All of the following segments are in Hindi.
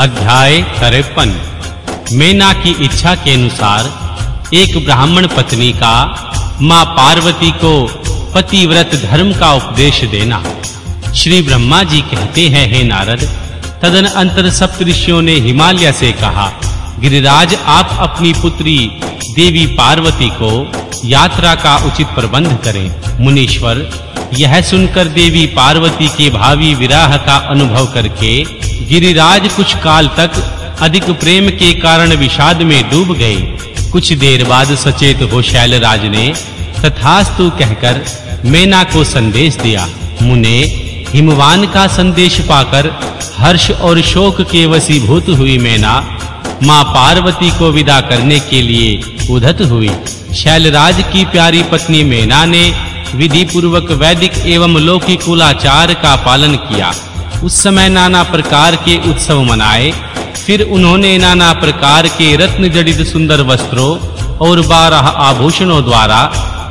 अध्याय 53 मेना की इच्छा के अनुसार एक ब्राह्मण पत्नी का माँ पार्वती को पतिव्रत धर्म का उपदेश देना। श्री ब्रह्मा जी कहते हैं, हे नारद, तदन अंतर सप्तऋषियों ने हिमालय से कहा, गिरिराज, आप अपनी पुत्री देवी पार्वती को यात्रा का उचित प्रबंध करें। मुनीश्वर यह सुनकर देवी पार्वती के भावी विराह का अनुभव करके गिरिराज कुछ काल तक अधिक प्रेम के कारण विषाद में डूब गए। कुछ देर बाद सचेत हो शैलराज ने तथास्तु कहकर मेना को संदेश दिया। मुने, हिमवान का संदेश पाकर हर्ष और शोक के वशीभूत हुई मैना। माँ पार्वती को विदा करने के लिए उधत हुई। शैलराज की प्यारी पत्नी मेना ने विधि पूर्वक वैदिक एवं लौकिक कुलाचार का पालन किया। उस समय नाना प्रकार के उत्सव मनाए। फिर उन्होंने नाना प्रकार के रत्न जड़ित सुंदर वस्त्रों और बारह आभूषणों द्वारा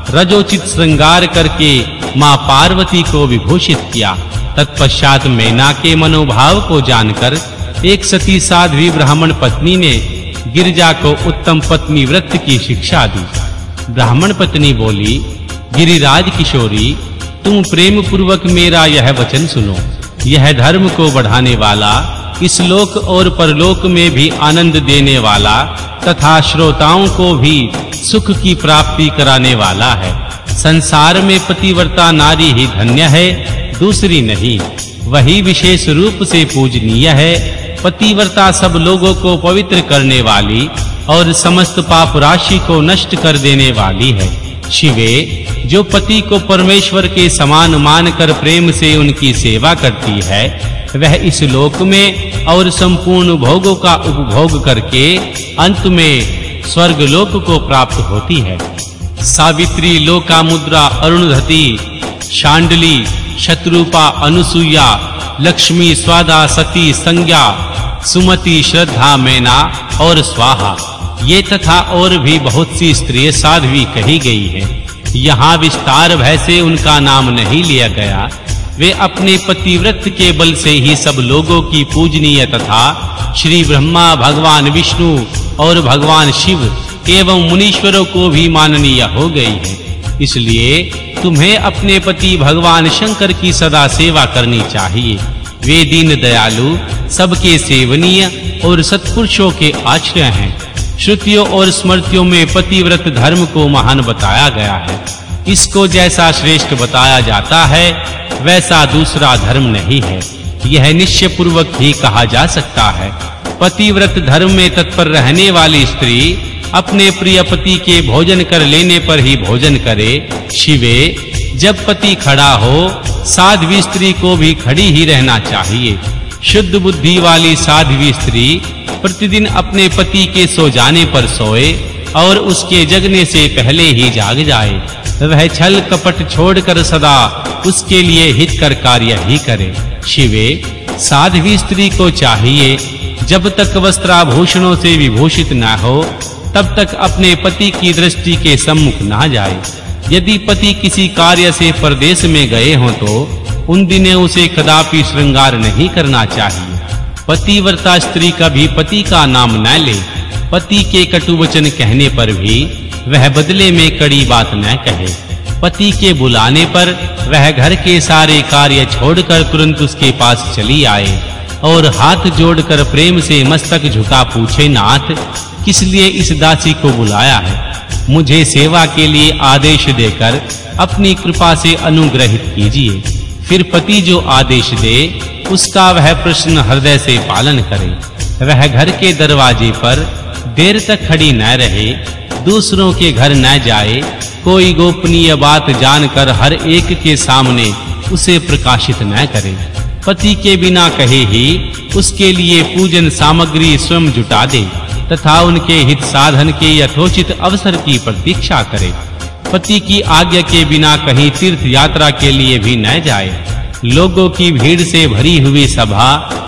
रजोचित श्रृंगार करके माँ पार्वती को विभूषित किया। तत्पश्चात मैना के मनोभाव को जानकर एक सती साध्वी ब्राह्मण पत्नी ने गिरजा को उत्तम पत्नी व्रत की शिक्षा दी। ब्राह्मण पत्नी बोली गिरिराज किशोरी, तुम प्रेम पूर्वक मेरा यह वचन सुनो। यह धर्म को बढ़ाने वाला, इस लोक और परलोक में भी आनंद देने वाला, तथा श्रोताओं को भी सुख की प्राप्ति कराने वाला है। संसार में पतिव्रता नारी ही धन्य है, दूसरी नहीं। वही विशेष रूप से पूजनीय है, पतिव्रता सब लोगों को पवित्र करने वाली, और समस्त पाप राशि को नष्ट कर देने वाली है। शिवे जो पति को परमेश्वर के समान मानकर प्रेम से उनकी सेवा करती है, वह इस लोक में और संपूर्ण भोगों का उपभोग करके अंत में स्वर्ग लोक को प्राप्त होती है। सावित्री लोका मुद्रा अरुणधति, शांडली, शत्रुपा अनुसुया लक्ष्मी, स्वादा, सती, संज्ञा, सुमति, श्रद्धा, मैना और स्वाहा। ये तथा और भी बहुत सी स्त्रियाँ साध्वी कही गई हैं। यहाँ विस्तार भय से उनका नाम नहीं लिया गया। वे अपने पतिव्रत के बल से ही सब लोगों की पूजनीय तथा श्री ब्रह्मा, भगवान विष्णु और भगवान शिव एवं मुनीश्वरों को भी माननीय हो गई है। इसलिए तुम्हें अपने पति भगवान शंकर की सदा सेवा करनी चाहिए। वे दीन दयालु, सबके सेवनीय और सत्पुरुषों के आश्रय हैं। श्रुतियों और स्मृतियों में पतिव्रत धर्म को महान बताया गया है। इसको जैसा श्रेष्ठ बताया जाता है, वैसा दूसरा धर्म नहीं है। यह निश्चय पूर्वक ही कहा जा सकता है। पतिव्रत धर्म में तत्पर रहने वाली स्त्री अपने प्रिय पति के भोजन कर लेने पर ही भोजन करे, शिवे, जब पति खड़ा हो, साध्वी स्त्री को भी खड़ी ही रहना चाहिए। शुद्ध बुद्धि वाली साध्वी स्त्री प्रतिदिन अपने पति के सो जाने पर सोए और उसके जगने से पहले ही जाग जाए। वह छल कपट छोड़कर सदा उसके लिए हित कर कार्य ही करे। शिवे साध्वी स्त्री को चाहिए। जब तक वस्त्राभूषणों से विभूषित न हो, तब तक अपने पति की दृष्टि के सम्मुख ना जाए। यदि पति किसी कार्य से परदेश में गए हों तो उन दिनों उसे कदापि श्रृंगार नहीं करना चाहिए। पतिव्रता स्त्री कभी पति का नाम न ले। पति के कटु वचन कहने पर भी वह बदले में कड़ी बात न कहे। पति के बुलाने पर वह घर के सारे कार्य छोड़कर तुरंत उसके पास चली आए और हाथ जोड़कर प्रेम से मस्तक झुका पूछे, नाथ, किस लिए इस दासी को बुलाया है? मुझे सेवा के लिए आदेश देकर अपनी कृपा से अनुग्रहित कीजिए। फिर पति जो आदेश दे उसका वह प्रश्न हृदय से पालन करे। वह घर के दरवाजे पर देर तक खड़ी न रहे, दूसरों के घर न जाए, कोई गोपनीय बात जानकर हर एक के सामने उसे प्रकाशित न करे। पति के बिना कहे ही उसके लिए पूजन सामग्री स्वयं जुटा दे, तथा उनके हित साधन के यथोचित अवसर की प्रतीक्षा करे। पति की आज्ञा के बिना कहीं तीर्थ यात्रा के लिए भी न जाए लोगों की भीड़ से भरी हुई सभा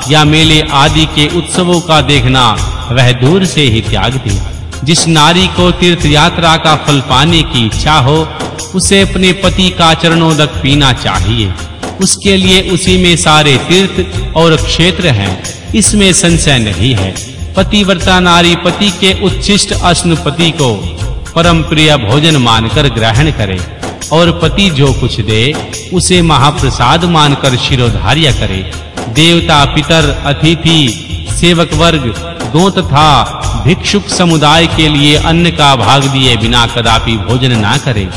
या मेले आदि के उत्सवों का देखना वह दूर से ही त्याग दे जिस नारी को तीर्थ यात्रा का फल पाने की इच्छा हो, उसे अपने पति का चरणोदक पीना चाहिए। उसके लिए उसी में सारे तीर्थ और क्षेत्र हैं, इसमें संशय नहीं है। पतिव्रता नारी पति के उच्छिष्ट पति को परम प्रिय भोजन मानकर ग्रहण करे। और पति जो कुछ दे, उसे महाप्रसाद मानकर शिरोधार्य करे। देवता, पितर, अतिथि, सेवक वर्ग दो तथा भिक्षुक समुदाय के लिए अन्न का भाग दिए बिना कदापि भोजन ना करे।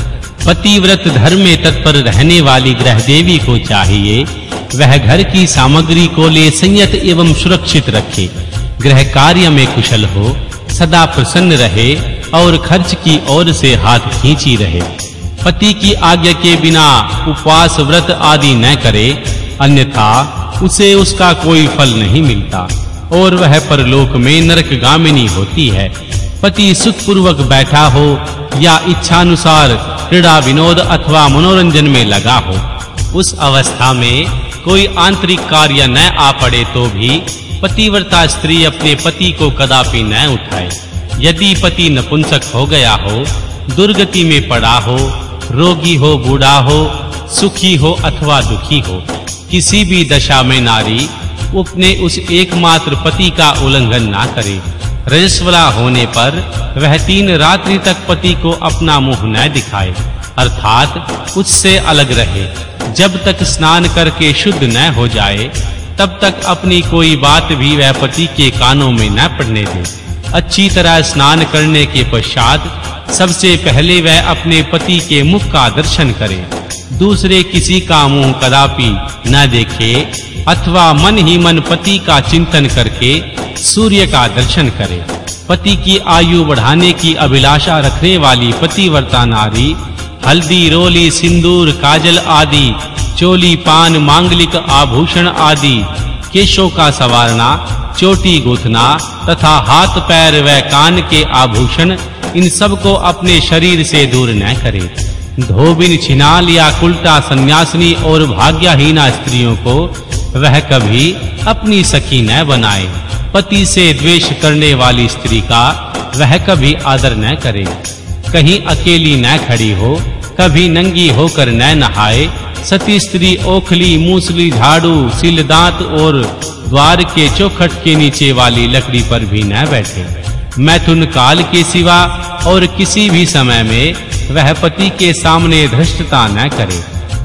पतिव्रत धर्म में तत्पर रहने वाली ग्रह देवी को चाहिए, वह घर की सामग्री को ले संयत एवं सुरक्षित रखे। गृह कार्य में कुशल हो, सदा प्रसन्न रहे और खर्च की ओर से हाथ खींची रहे। पति की आज्ञा के बिना उपवास व्रत आदि न करे, अन्यथा उसे उसका कोई फल नहीं मिलता, और वह परलोक में नरकगामिनी होती है। पति सुखपूर्वक बैठा हो या इच्छा अनुसार क्रीड़ा विनोद अथवा मनोरंजन में लगा हो, उस अवस्था में कोई आंतरिक कार्य न आ पड़े तो भी पतिव्रता स्त्री अपने पति को कदापि न उठाए। यदि पति नपुंसक हो गया हो, दुर्गति में पड़ा हो रोगी हो, बूढ़ा हो, सुखी हो अथवा दुखी हो, किसी भी दशा में नारी अपने उस एकमात्र पति का उल्लंघन ना करे। रजस्वला होने पर वह तीन रात्रि तक पति को अपना मुँह न दिखाए, अर्थात उससे अलग रहे। जब तक स्नान करके शुद्ध न हो जाए, तब तक अपनी कोई बात भी वह पति के कानों में न पड़ने दे। अच्छी तरह स्नान करने के पश्चात सबसे पहले वह अपने पति के मुख का दर्शन करे। दूसरे किसी का मुँह कदापि न देखे अथवा मन ही मन पति का चिंतन करके सूर्य का दर्शन करे। पति की आयु बढ़ाने की अभिलाषा रखने वाली पतिव्रता नारी, हल्दी, रोली, सिंदूर, काजल आदि, चोली, पान, मांगलिक आभूषण आदि, केशों का सवारना, चोटी गूंथना तथा हाथ पैर व कान के आभूषण इन सबको अपने शरीर से दूर न करे। धोबिन छिनाल या कुलटा सन्यासिनी और भाग्यहीना स्त्रियों को वह कभी अपनी सखी न बनाए। पति से द्वेष करने वाली स्त्री का वह कभी आदर न करे। कहीं अकेली न खड़ी हो, कभी नंगी होकर न नहाए। सती स्त्री ओखली, मूसली, झाड़ू सिल दांत और द्वार के चौखट के नीचे वाली लकड़ी पर भी न बैठे। मैथुन काल के सिवा और किसी भी समय में वह पति के सामने धृष्टता न करे।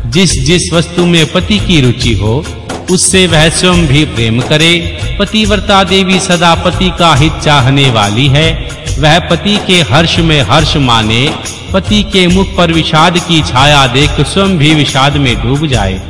जिस जिस वस्तु में पति की रुचि हो, उससे वह स्वयं भी प्रेम करे। पतिव्रता देवी सदा पति का हित चाहने वाली है। वह पति के हर्ष में हर्ष माने। पति के मुख पर विषाद की छाया देख स्वयं भी विषाद में डूब जाए।